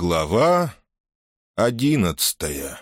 Глава одиннадцатая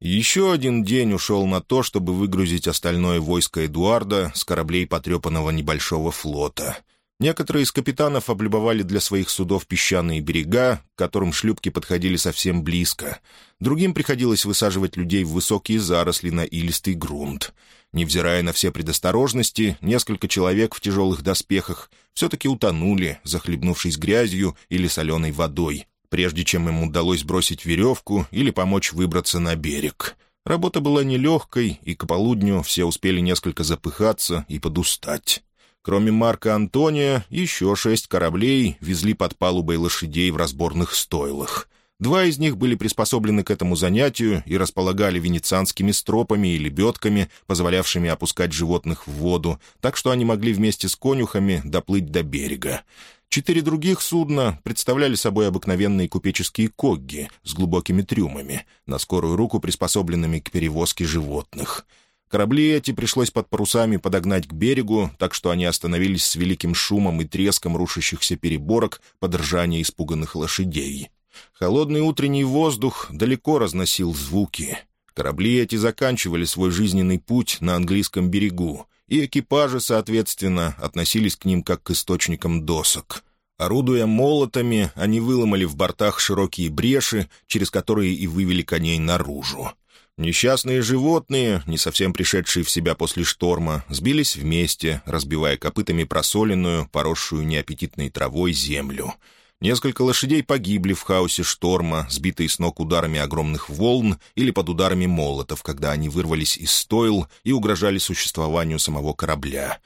Еще один день ушел на то, чтобы выгрузить остальное войско Эдуарда с кораблей потрепанного небольшого флота. Некоторые из капитанов облюбовали для своих судов песчаные берега, к которым шлюпки подходили совсем близко. Другим приходилось высаживать людей в высокие заросли на илистый грунт. Невзирая на все предосторожности, несколько человек в тяжелых доспехах все-таки утонули, захлебнувшись грязью или соленой водой, прежде чем им удалось бросить веревку или помочь выбраться на берег. Работа была нелегкой, и к полудню все успели несколько запыхаться и подустать. Кроме Марка Антония, еще шесть кораблей везли под палубой лошадей в разборных стойлах. Два из них были приспособлены к этому занятию и располагали венецианскими стропами и лебедками, позволявшими опускать животных в воду, так что они могли вместе с конюхами доплыть до берега. Четыре других судна представляли собой обыкновенные купеческие когги с глубокими трюмами, на скорую руку приспособленными к перевозке животных. Корабли эти пришлось под парусами подогнать к берегу, так что они остановились с великим шумом и треском рушащихся переборок под ржание испуганных лошадей. Холодный утренний воздух далеко разносил звуки. Корабли эти заканчивали свой жизненный путь на английском берегу — и экипажи, соответственно, относились к ним как к источникам досок. Орудуя молотами, они выломали в бортах широкие бреши, через которые и вывели коней наружу. Несчастные животные, не совсем пришедшие в себя после шторма, сбились вместе, разбивая копытами просоленную, поросшую неаппетитной травой землю — Несколько лошадей погибли в хаосе шторма, сбитые с ног ударами огромных волн или под ударами молотов, когда они вырвались из стойл и угрожали существованию самого корабля.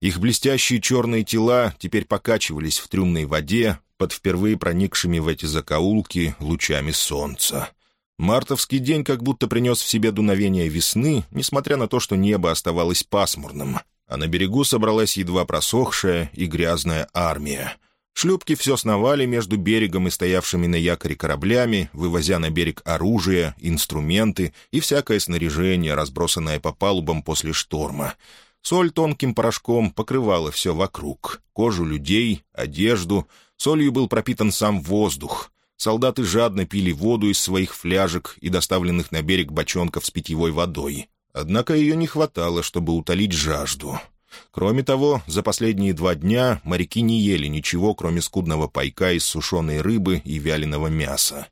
Их блестящие черные тела теперь покачивались в трюмной воде под впервые проникшими в эти закоулки лучами солнца. Мартовский день как будто принес в себе дуновение весны, несмотря на то, что небо оставалось пасмурным, а на берегу собралась едва просохшая и грязная армия — Шлюпки все сновали между берегом и стоявшими на якоре кораблями, вывозя на берег оружие, инструменты и всякое снаряжение, разбросанное по палубам после шторма. Соль тонким порошком покрывала все вокруг — кожу людей, одежду. Солью был пропитан сам воздух. Солдаты жадно пили воду из своих фляжек и доставленных на берег бочонков с питьевой водой. Однако ее не хватало, чтобы утолить жажду. Кроме того, за последние два дня моряки не ели ничего, кроме скудного пайка из сушеной рыбы и вяленого мяса.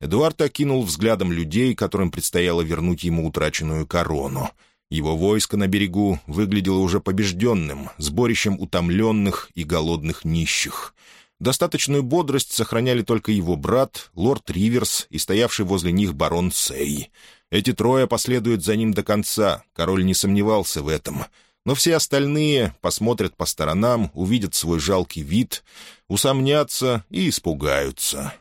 Эдуард окинул взглядом людей, которым предстояло вернуть ему утраченную корону. Его войско на берегу выглядело уже побежденным, сборищем утомленных и голодных нищих. Достаточную бодрость сохраняли только его брат, лорд Риверс и стоявший возле них барон Сей. Эти трое последуют за ним до конца, король не сомневался в этом — но все остальные посмотрят по сторонам, увидят свой жалкий вид, усомнятся и испугаются.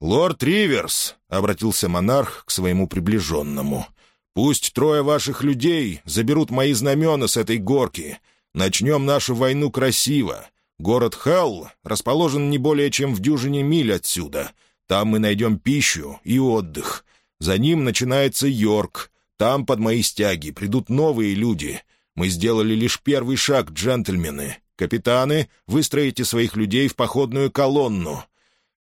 «Лорд Риверс», — обратился монарх к своему приближенному, — «пусть трое ваших людей заберут мои знамена с этой горки. Начнем нашу войну красиво. Город Халл расположен не более чем в дюжине миль отсюда. Там мы найдем пищу и отдых. За ним начинается Йорк. Там под мои стяги придут новые люди — мы сделали лишь первый шаг, джентльмены. Капитаны, выстроите своих людей в походную колонну».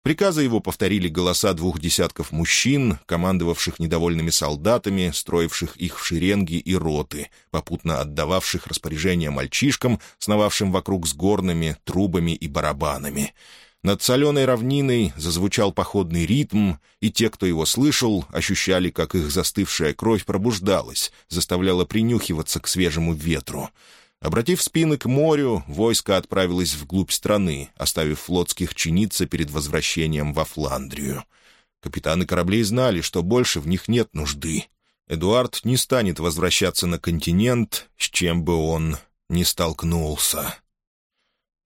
Приказы его повторили голоса двух десятков мужчин, командовавших недовольными солдатами, строивших их в шеренги и роты, попутно отдававших распоряжения мальчишкам, сновавшим вокруг с горными, трубами и барабанами. Над соленой равниной зазвучал походный ритм, и те, кто его слышал, ощущали, как их застывшая кровь пробуждалась, заставляла принюхиваться к свежему ветру. Обратив спины к морю, войско отправилось вглубь страны, оставив флотских чиниться перед возвращением во Фландрию. Капитаны кораблей знали, что больше в них нет нужды. Эдуард не станет возвращаться на континент, с чем бы он ни столкнулся.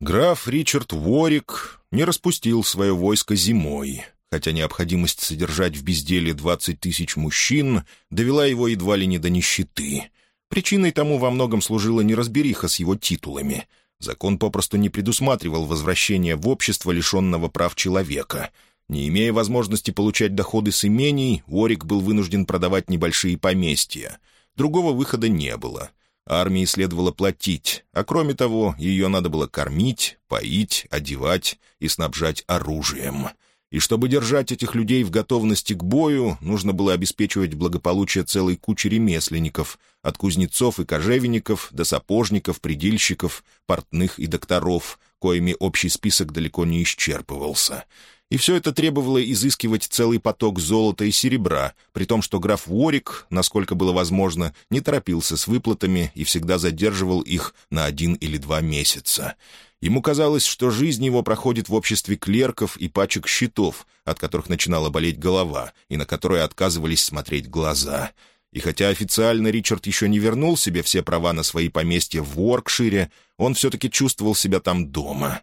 Граф Ричард Ворик не распустил свое войско зимой, хотя необходимость содержать в безделе двадцать тысяч мужчин довела его едва ли не до нищеты. Причиной тому во многом служила неразбериха с его титулами. Закон попросту не предусматривал возвращение в общество, лишенного прав человека. Не имея возможности получать доходы с имений, Ворик был вынужден продавать небольшие поместья. Другого выхода не было — Армии следовало платить, а кроме того, ее надо было кормить, поить, одевать и снабжать оружием. И чтобы держать этих людей в готовности к бою, нужно было обеспечивать благополучие целой кучи ремесленников, от кузнецов и кожевенников до сапожников, предильщиков, портных и докторов, коими общий список далеко не исчерпывался. И все это требовало изыскивать целый поток золота и серебра, при том, что граф Уорик, насколько было возможно, не торопился с выплатами и всегда задерживал их на один или два месяца. Ему казалось, что жизнь его проходит в обществе клерков и пачек счетов, от которых начинала болеть голова и на которые отказывались смотреть глаза. И хотя официально Ричард еще не вернул себе все права на свои поместья в Уоркшире, он все-таки чувствовал себя там дома.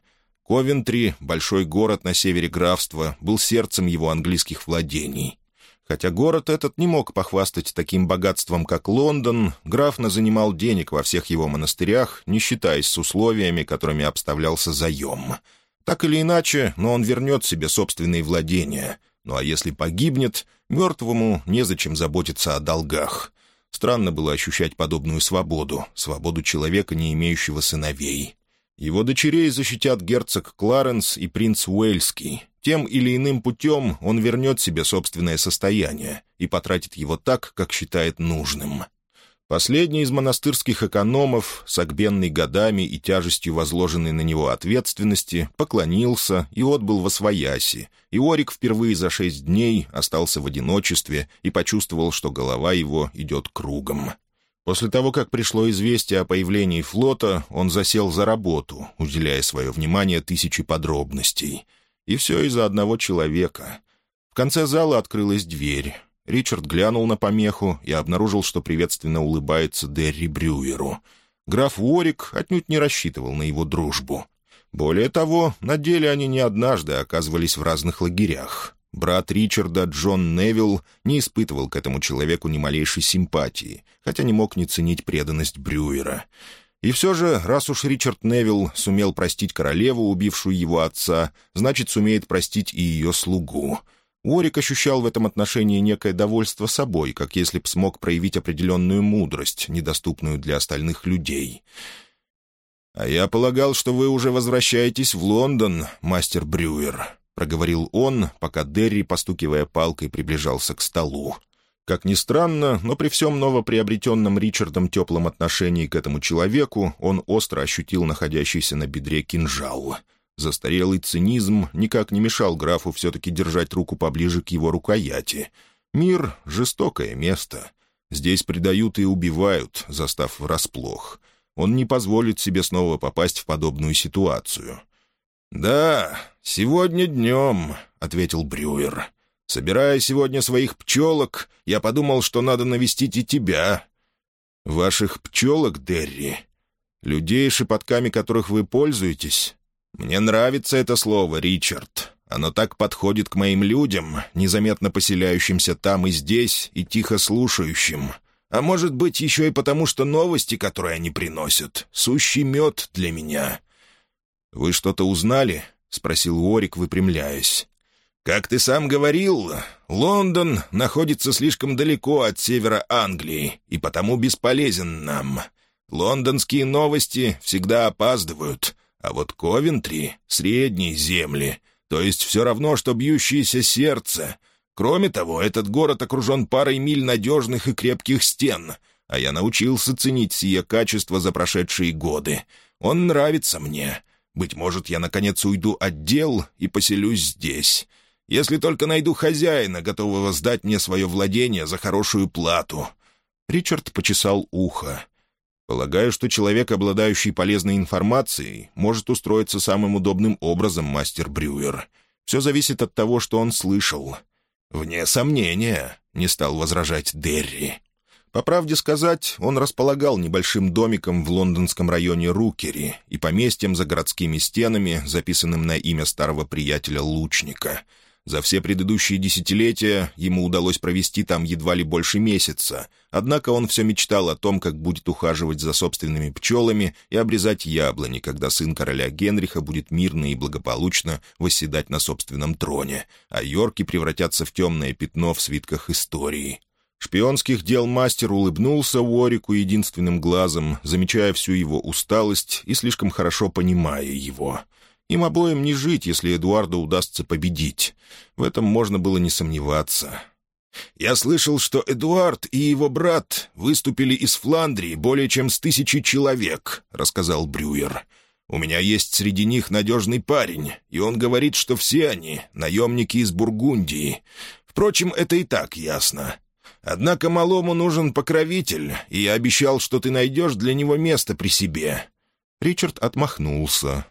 Ковентри, большой город на севере графства, был сердцем его английских владений. Хотя город этот не мог похвастать таким богатством, как Лондон, граф назанимал денег во всех его монастырях, не считаясь с условиями, которыми обставлялся заем. Так или иначе, но он вернет себе собственные владения. Ну а если погибнет, мертвому незачем заботиться о долгах. Странно было ощущать подобную свободу, свободу человека, не имеющего сыновей. Его дочерей защитят герцог Кларенс и принц Уэльский, тем или иным путем он вернет себе собственное состояние и потратит его так, как считает нужным. Последний из монастырских экономов, согбенный годами и тяжестью возложенной на него ответственности, поклонился и отбыл во свояси, и Орик впервые за шесть дней остался в одиночестве и почувствовал, что голова его идет кругом. После того, как пришло известие о появлении флота, он засел за работу, уделяя свое внимание тысячи подробностей — и все из-за одного человека. В конце зала открылась дверь. Ричард глянул на помеху и обнаружил, что приветственно улыбается Дерри Брюеру. Граф Уорик отнюдь не рассчитывал на его дружбу. Более того, на деле они не однажды оказывались в разных лагерях. Брат Ричарда, Джон Невилл, не испытывал к этому человеку ни малейшей симпатии, хотя не мог не ценить преданность Брюера. И все же, раз уж Ричард Невилл сумел простить королеву, убившую его отца, значит, сумеет простить и ее слугу. Уорик ощущал в этом отношении некое довольство собой, как если б смог проявить определенную мудрость, недоступную для остальных людей. «А я полагал, что вы уже возвращаетесь в Лондон, мастер Брюер», — проговорил он, пока Дерри, постукивая палкой, приближался к столу. Как ни странно, но при всем новоприобретенном Ричардом теплом отношении к этому человеку он остро ощутил находящийся на бедре кинжал. Застарелый цинизм никак не мешал графу все-таки держать руку поближе к его рукояти. Мир — жестокое место. Здесь предают и убивают, застав врасплох. Он не позволит себе снова попасть в подобную ситуацию. «Да, сегодня днем», — ответил Брюер. Собирая сегодня своих пчелок, я подумал, что надо навестить и тебя. Ваших пчелок, Дерри? Людей, шепотками которых вы пользуетесь? Мне нравится это слово, Ричард. Оно так подходит к моим людям, незаметно поселяющимся там и здесь, и тихо слушающим. А может быть, еще и потому, что новости, которые они приносят, сущий мед для меня. «Вы что-то узнали?» — спросил Уорик, выпрямляясь. «Как ты сам говорил, Лондон находится слишком далеко от севера Англии и потому бесполезен нам. Лондонские новости всегда опаздывают, а вот Ковентри — средние земли, то есть все равно, что бьющееся сердце. Кроме того, этот город окружен парой миль надежных и крепких стен, а я научился ценить сие качество за прошедшие годы. Он нравится мне. Быть может, я, наконец, уйду от дел и поселюсь здесь» если только найду хозяина, готового сдать мне свое владение за хорошую плату». Ричард почесал ухо. «Полагаю, что человек, обладающий полезной информацией, может устроиться самым удобным образом, мастер Брюер. Все зависит от того, что он слышал». «Вне сомнения», — не стал возражать Дерри. По правде сказать, он располагал небольшим домиком в лондонском районе Рукери и поместьем за городскими стенами, записанным на имя старого приятеля Лучника — за все предыдущие десятилетия ему удалось провести там едва ли больше месяца, однако он все мечтал о том, как будет ухаживать за собственными пчелами и обрезать яблони, когда сын короля Генриха будет мирно и благополучно восседать на собственном троне, а Йорки превратятся в темное пятно в свитках истории. Шпионских дел мастер улыбнулся Уорику единственным глазом, замечая всю его усталость и слишком хорошо понимая его — Им обоим не жить, если Эдуарду удастся победить. В этом можно было не сомневаться. «Я слышал, что Эдуард и его брат выступили из Фландрии более чем с тысячи человек», — рассказал Брюер. «У меня есть среди них надежный парень, и он говорит, что все они — наемники из Бургундии. Впрочем, это и так ясно. Однако малому нужен покровитель, и я обещал, что ты найдешь для него место при себе». Ричард отмахнулся.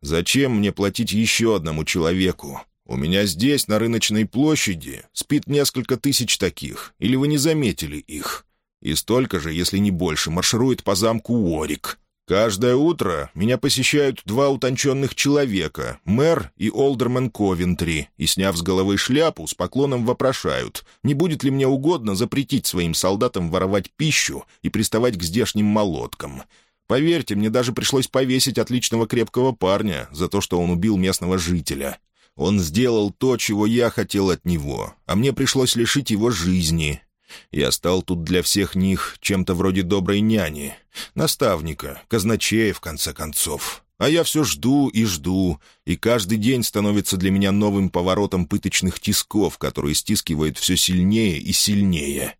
Зачем мне платить еще одному человеку? У меня здесь, на рыночной площади, спит несколько тысяч таких, или вы не заметили их? И столько же, если не больше, марширует по замку Уорик. Каждое утро меня посещают два утонченных человека, мэр и олдермен Ковентри, и, сняв с головы шляпу, с поклоном вопрошают, не будет ли мне угодно запретить своим солдатам воровать пищу и приставать к здешним молоткам. Поверьте, мне даже пришлось повесить отличного крепкого парня за то, что он убил местного жителя. Он сделал то, чего я хотел от него, а мне пришлось лишить его жизни. Я стал тут для всех них чем-то вроде доброй няни, наставника, казначея, в конце концов. А я все жду и жду, и каждый день становится для меня новым поворотом пыточных тисков, которые стискивают все сильнее и сильнее.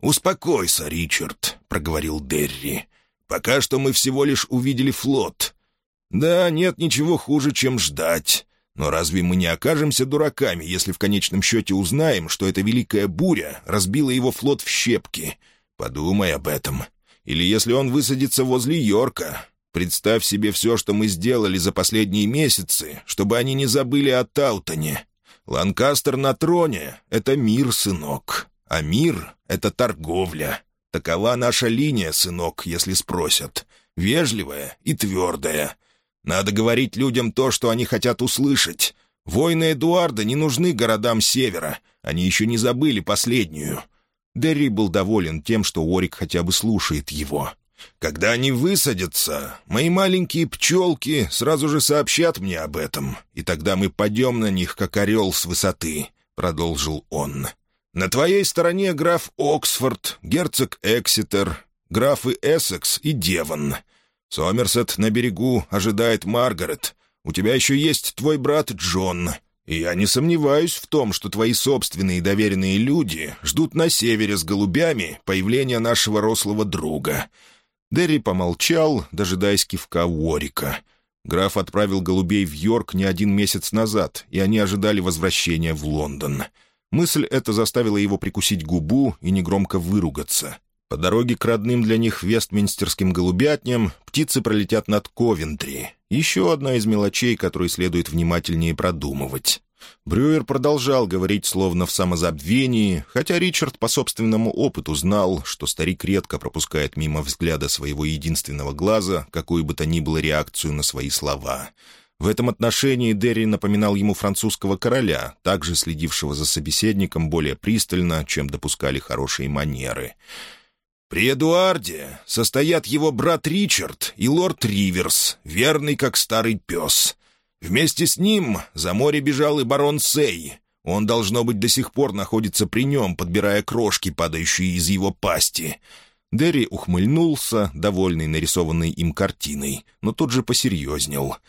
«Успокойся, Ричард», — проговорил Дерри. Пока что мы всего лишь увидели флот. Да, нет ничего хуже, чем ждать. Но разве мы не окажемся дураками, если в конечном счете узнаем, что эта великая буря разбила его флот в щепки? Подумай об этом. Или если он высадится возле Йорка. Представь себе все, что мы сделали за последние месяцы, чтобы они не забыли о Таутоне. Ланкастер на троне — это мир, сынок. А мир — это торговля. Такова наша линия, сынок, если спросят. Вежливая и твердая. Надо говорить людям то, что они хотят услышать. Войны Эдуарда не нужны городам севера. Они еще не забыли последнюю. Дерри был доволен тем, что Орик хотя бы слушает его. «Когда они высадятся, мои маленькие пчелки сразу же сообщат мне об этом, и тогда мы пойдем на них, как орел с высоты», — продолжил он. На твоей стороне граф Оксфорд, герцог Экситер, графы Эссекс и Девон. Сомерсет на берегу ожидает Маргарет. У тебя еще есть твой брат Джон. И я не сомневаюсь в том, что твои собственные доверенные люди ждут на севере с голубями появления нашего рослого друга». Дерри помолчал, дожидаясь кивка Уорика. Граф отправил голубей в Йорк не один месяц назад, и они ожидали возвращения в Лондон. Мысль эта заставила его прикусить губу и негромко выругаться. По дороге к родным для них вестминстерским голубятням птицы пролетят над Ковентри. Еще одна из мелочей, которые следует внимательнее продумывать. Брюер продолжал говорить словно в самозабвении, хотя Ричард по собственному опыту знал, что старик редко пропускает мимо взгляда своего единственного глаза какую бы то ни было реакцию на свои слова — в этом отношении Дерри напоминал ему французского короля, также следившего за собеседником более пристально, чем допускали хорошие манеры. «При Эдуарде состоят его брат Ричард и лорд Риверс, верный как старый пес. Вместе с ним за море бежал и барон Сей. Он, должно быть, до сих пор находится при нем, подбирая крошки, падающие из его пасти». Дерри ухмыльнулся, довольный нарисованной им картиной, но тут же посерьезнел —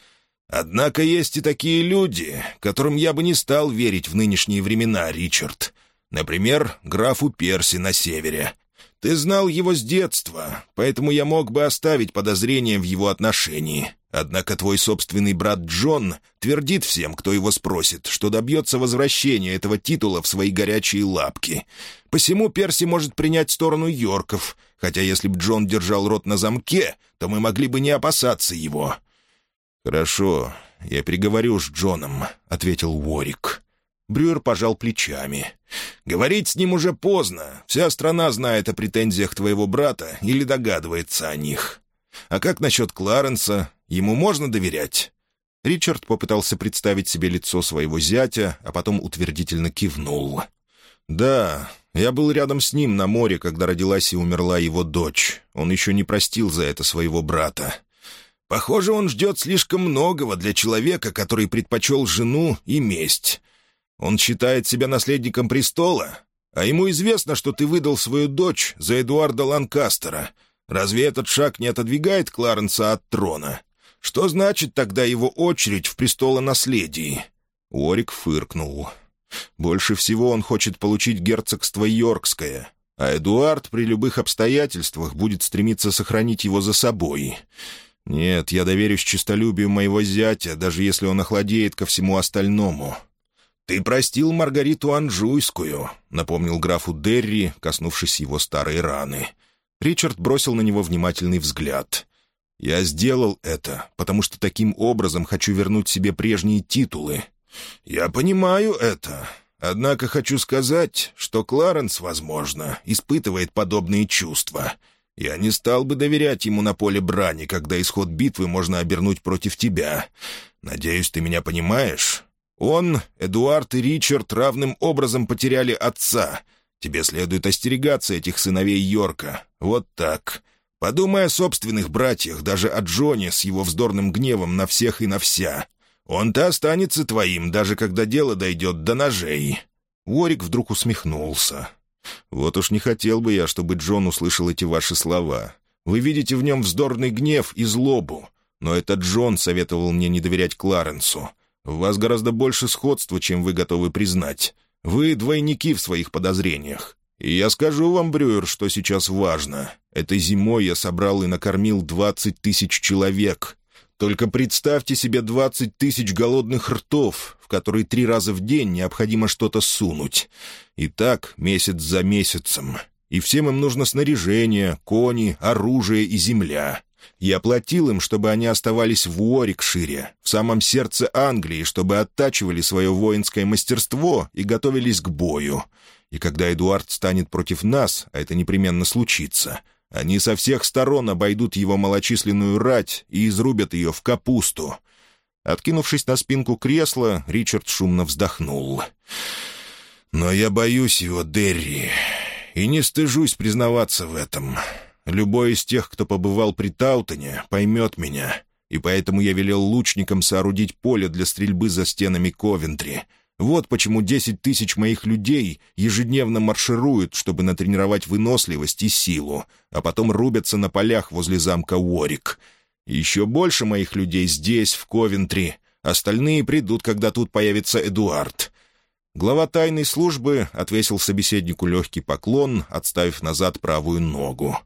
Однако есть и такие люди, которым я бы не стал верить в нынешние времена, Ричард. Например, графу Перси на севере. Ты знал его с детства, поэтому я мог бы оставить подозрения в его отношении. Однако твой собственный брат Джон твердит всем, кто его спросит, что добьется возвращения этого титула в свои горячие лапки. Посему Перси может принять сторону Йорков, хотя если б Джон держал рот на замке, то мы могли бы не опасаться его. «Хорошо, я переговорю с Джоном», — ответил Уорик. Брюер пожал плечами. «Говорить с ним уже поздно. Вся страна знает о претензиях твоего брата или догадывается о них. А как насчет Кларенса? Ему можно доверять?» Ричард попытался представить себе лицо своего зятя, а потом утвердительно кивнул. «Да, я был рядом с ним на море, когда родилась и умерла его дочь. Он еще не простил за это своего брата. Похоже, он ждет слишком многого для человека, который предпочел жену и месть. Он считает себя наследником престола, а ему известно, что ты выдал свою дочь за Эдуарда Ланкастера. Разве этот шаг не отодвигает Кларенса от трона? Что значит тогда его очередь в престолонаследии?» Уорик фыркнул. «Больше всего он хочет получить герцогство Йоркское, а Эдуард при любых обстоятельствах будет стремиться сохранить его за собой. Нет, я доверюсь честолюбию моего зятя, даже если он охладеет ко всему остальному». «Ты простил Маргариту Анжуйскую», — напомнил графу Дерри, коснувшись его старой раны. Ричард бросил на него внимательный взгляд. «Я сделал это, потому что таким образом хочу вернуть себе прежние титулы». «Я понимаю это. Однако хочу сказать, что Кларенс, возможно, испытывает подобные чувства. Я не стал бы доверять ему на поле брани, когда исход битвы можно обернуть против тебя. Надеюсь, ты меня понимаешь? Он, Эдуард и Ричард равным образом потеряли отца. Тебе следует остерегаться этих сыновей Йорка. Вот так. Подумай о собственных братьях, даже о Джоне с его вздорным гневом на всех и на вся. Он-то останется твоим, даже когда дело дойдет до ножей». Уорик вдруг усмехнулся. «Вот уж не хотел бы я, чтобы Джон услышал эти ваши слова. Вы видите в нем вздорный гнев и злобу. Но это Джон советовал мне не доверять Кларенсу. В вас гораздо больше сходства, чем вы готовы признать. Вы двойники в своих подозрениях. И я скажу вам, Брюер, что сейчас важно. Этой зимой я собрал и накормил двадцать тысяч человек. Только представьте себе двадцать тысяч голодных ртов, в которые три раза в день необходимо что-то сунуть. И так месяц за месяцем. И всем им нужно снаряжение, кони, оружие и земля. Я платил им, чтобы они оставались в Уорикшире, в самом сердце Англии, чтобы оттачивали свое воинское мастерство и готовились к бою. И когда Эдуард станет против нас, а это непременно случится, они со всех сторон обойдут его малочисленную рать и изрубят ее в капусту. Откинувшись на спинку кресла, Ричард шумно вздохнул. «Но я боюсь его, Дерри, и не стыжусь признаваться в этом. Любой из тех, кто побывал при Таутоне, поймет меня, и поэтому я велел лучникам соорудить поле для стрельбы за стенами Ковентри, вот почему десять тысяч моих людей ежедневно маршируют, чтобы натренировать выносливость и силу, а потом рубятся на полях возле замка Уорик. еще больше моих людей здесь, в Ковентри. Остальные придут, когда тут появится Эдуард». Глава тайной службы отвесил собеседнику легкий поклон, отставив назад правую ногу.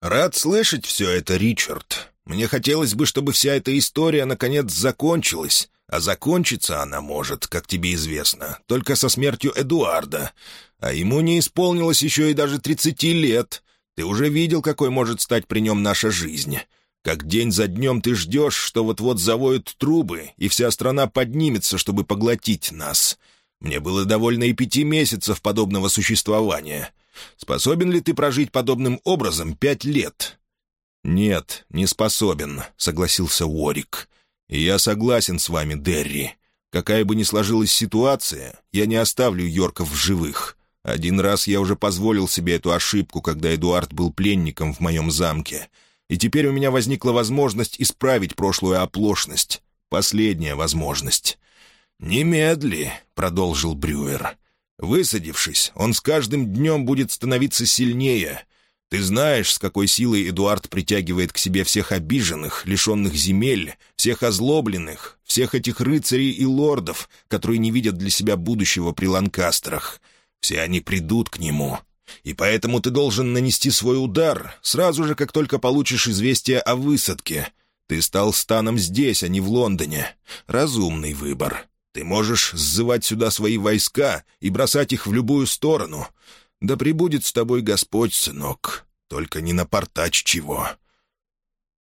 «Рад слышать все это, Ричард. Мне хотелось бы, чтобы вся эта история наконец закончилась. А закончится она может, как тебе известно, только со смертью Эдуарда. А ему не исполнилось еще и даже тридцати лет. Ты уже видел, какой может стать при нем наша жизнь. Как день за днем ты ждешь, что вот-вот завоют трубы, и вся страна поднимется, чтобы поглотить нас. Мне было довольно и пяти месяцев подобного существования. Способен ли ты прожить подобным образом пять лет?» «Нет, не способен», — согласился Уорик. И я согласен с вами, Дерри. Какая бы ни сложилась ситуация, я не оставлю Йорков в живых. Один раз я уже позволил себе эту ошибку, когда Эдуард был пленником в моем замке. И теперь у меня возникла возможность исправить прошлую оплошность. Последняя возможность. «Немедли», — продолжил Брюер. «Высадившись, он с каждым днем будет становиться сильнее, ты знаешь, с какой силой Эдуард притягивает к себе всех обиженных, лишенных земель, всех озлобленных, всех этих рыцарей и лордов, которые не видят для себя будущего при Ланкастерах. Все они придут к нему. И поэтому ты должен нанести свой удар сразу же, как только получишь известие о высадке. Ты стал станом здесь, а не в Лондоне. Разумный выбор. Ты можешь сзывать сюда свои войска и бросать их в любую сторону — да пребудет с тобой Господь, сынок, только не напортач чего».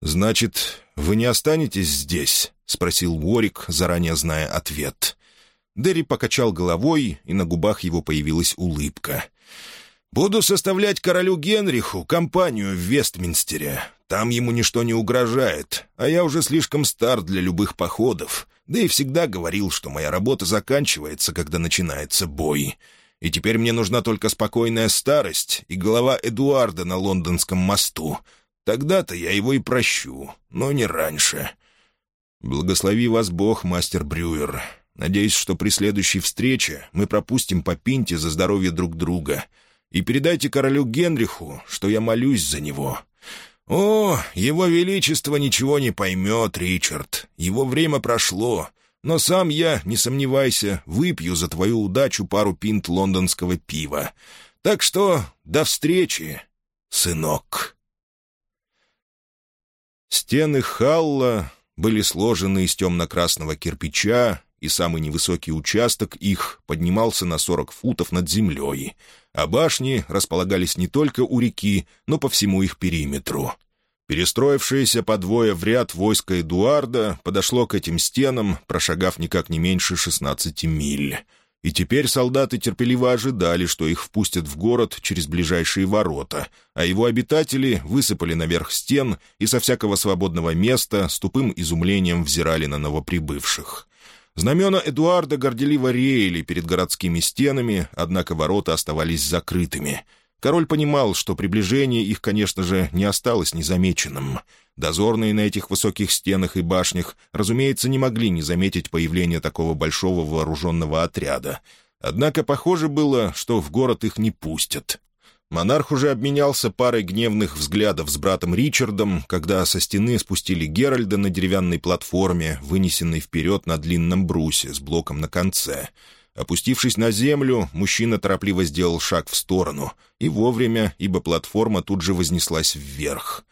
«Значит, вы не останетесь здесь?» — спросил Уорик, заранее зная ответ. Дерри покачал головой, и на губах его появилась улыбка. «Буду составлять королю Генриху компанию в Вестминстере. Там ему ничто не угрожает, а я уже слишком стар для любых походов, да и всегда говорил, что моя работа заканчивается, когда начинается бой и теперь мне нужна только спокойная старость и голова Эдуарда на лондонском мосту. Тогда-то я его и прощу, но не раньше. Благослови вас Бог, мастер Брюер. Надеюсь, что при следующей встрече мы пропустим по пинте за здоровье друг друга. И передайте королю Генриху, что я молюсь за него. «О, его величество ничего не поймет, Ричард. Его время прошло. Но сам я, не сомневайся, выпью за твою удачу пару пинт лондонского пива. Так что до встречи, сынок». Стены Халла были сложены из темно-красного кирпича, и самый невысокий участок их поднимался на сорок футов над землей, а башни располагались не только у реки, но по всему их периметру. Перестроившееся по двое в ряд войско Эдуарда подошло к этим стенам, прошагав никак не меньше шестнадцати миль. И теперь солдаты терпеливо ожидали, что их впустят в город через ближайшие ворота, а его обитатели высыпали наверх стен и со всякого свободного места с тупым изумлением взирали на новоприбывших. Знамена Эдуарда горделиво реяли перед городскими стенами, однако ворота оставались закрытыми. Король понимал, что приближение их, конечно же, не осталось незамеченным. Дозорные на этих высоких стенах и башнях, разумеется, не могли не заметить появление такого большого вооруженного отряда. Однако похоже было, что в город их не пустят. Монарх уже обменялся парой гневных взглядов с братом Ричардом, когда со стены спустили Геральда на деревянной платформе, вынесенной вперед на длинном брусе с блоком на конце. Опустившись на землю, мужчина торопливо сделал шаг в сторону, и вовремя, ибо платформа тут же вознеслась вверх.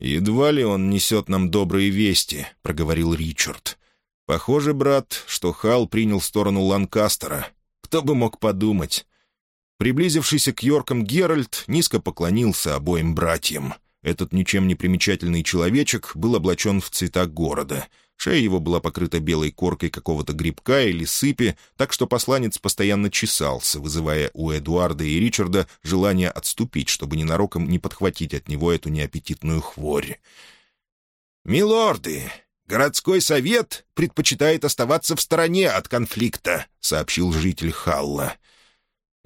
«Едва ли он несет нам добрые вести», — проговорил Ричард. «Похоже, брат, что Хал принял сторону Ланкастера. Кто бы мог подумать?» Приблизившийся к Йоркам Геральт низко поклонился обоим братьям. Этот ничем не примечательный человечек был облачен в цвета города. Шея его была покрыта белой коркой какого-то грибка или сыпи, так что посланец постоянно чесался, вызывая у Эдуарда и Ричарда желание отступить, чтобы ненароком не подхватить от него эту неаппетитную хворь. «Милорды, городской совет предпочитает оставаться в стороне от конфликта», — сообщил житель Халла.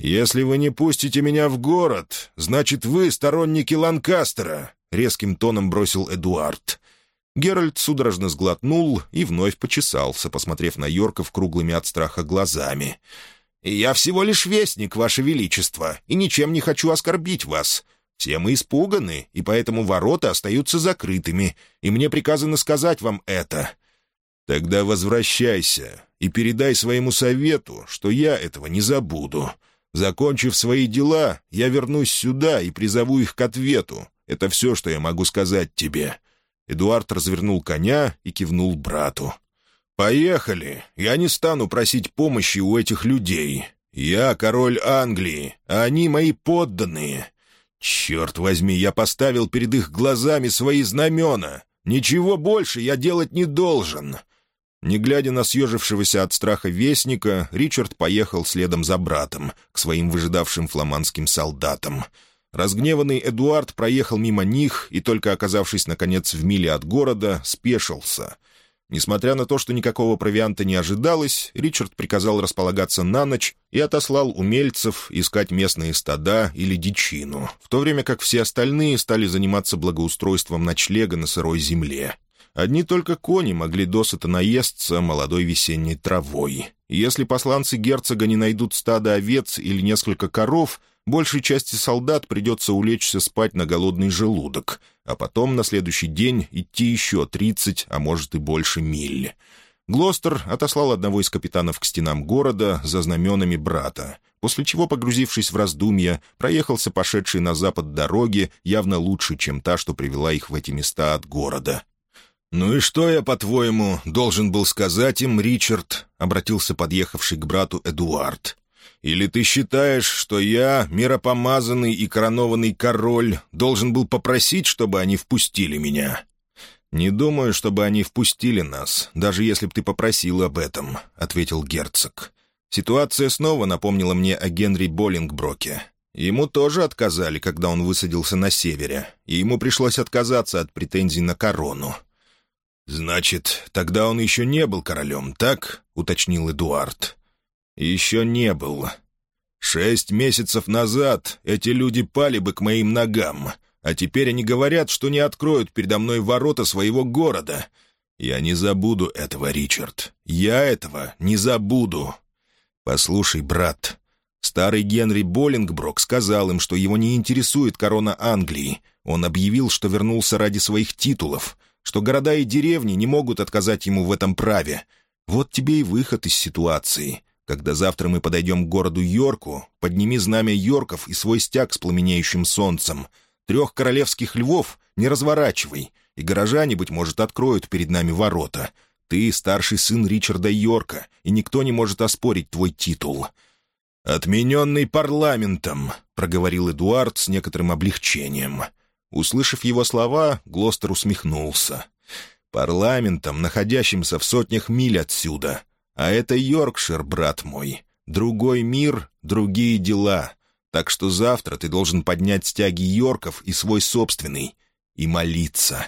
«Если вы не пустите меня в город, значит, вы сторонники Ланкастера», — резким тоном бросил Эдуард. Геральт судорожно сглотнул и вновь почесался, посмотрев на Йорков круглыми от страха глазами. «Я всего лишь вестник, Ваше Величество, и ничем не хочу оскорбить вас. Все мы испуганы, и поэтому ворота остаются закрытыми, и мне приказано сказать вам это». «Тогда возвращайся и передай своему совету, что я этого не забуду. Закончив свои дела, я вернусь сюда и призову их к ответу. Это все, что я могу сказать тебе». Эдуард развернул коня и кивнул брату. «Поехали. Я не стану просить помощи у этих людей. Я король Англии, а они мои подданные. Черт возьми, я поставил перед их глазами свои знамена. Ничего больше я делать не должен. Не глядя на съежившегося от страха вестника, Ричард поехал следом за братом, к своим выжидавшим фламандским солдатам. Разгневанный Эдуард проехал мимо них и, только оказавшись, наконец, в миле от города, спешился. Несмотря на то, что никакого провианта не ожидалось, Ричард приказал располагаться на ночь и отослал умельцев искать местные стада или дичину, в то время как все остальные стали заниматься благоустройством ночлега на сырой земле. Одни только кони могли досыта наесться молодой весенней травой. Если посланцы герцога не найдут стадо овец или несколько коров, большей части солдат придется улечься спать на голодный желудок, а потом на следующий день идти еще тридцать, а может и больше миль. Глостер отослал одного из капитанов к стенам города за знаменами брата, после чего, погрузившись в раздумья, проехался пошедший на запад дороги явно лучше, чем та, что привела их в эти места от города. «Ну и что я, по-твоему, должен был сказать им, Ричард?» — обратился подъехавший к брату Эдуард. «Или ты считаешь, что я, миропомазанный и коронованный король, должен был попросить, чтобы они впустили меня?» «Не думаю, чтобы они впустили нас, даже если бы ты попросил об этом», — ответил герцог. Ситуация снова напомнила мне о Генри Боллингброке. Ему тоже отказали, когда он высадился на севере, и ему пришлось отказаться от претензий на корону. «Значит, тогда он еще не был королем, так?» — уточнил Эдуард. «Еще не был. Шесть месяцев назад эти люди пали бы к моим ногам, а теперь они говорят, что не откроют передо мной ворота своего города. Я не забуду этого, Ричард. Я этого не забуду. Послушай, брат, старый Генри Боллингброк сказал им, что его не интересует корона Англии. Он объявил, что вернулся ради своих титулов, что города и деревни не могут отказать ему в этом праве. Вот тебе и выход из ситуации. Когда завтра мы подойдем к городу Йорку, подними знамя Йорков и свой стяг с пламенеющим солнцем. Трех королевских львов не разворачивай, и горожане, быть может, откроют перед нами ворота. Ты старший сын Ричарда Йорка, и никто не может оспорить твой титул». «Отмененный парламентом», — проговорил Эдуард с некоторым облегчением. Услышав его слова, Глостер усмехнулся. «Парламентом, находящимся в сотнях миль отсюда. А это Йоркшир, брат мой. Другой мир, другие дела. Так что завтра ты должен поднять стяги Йорков и свой собственный. И молиться».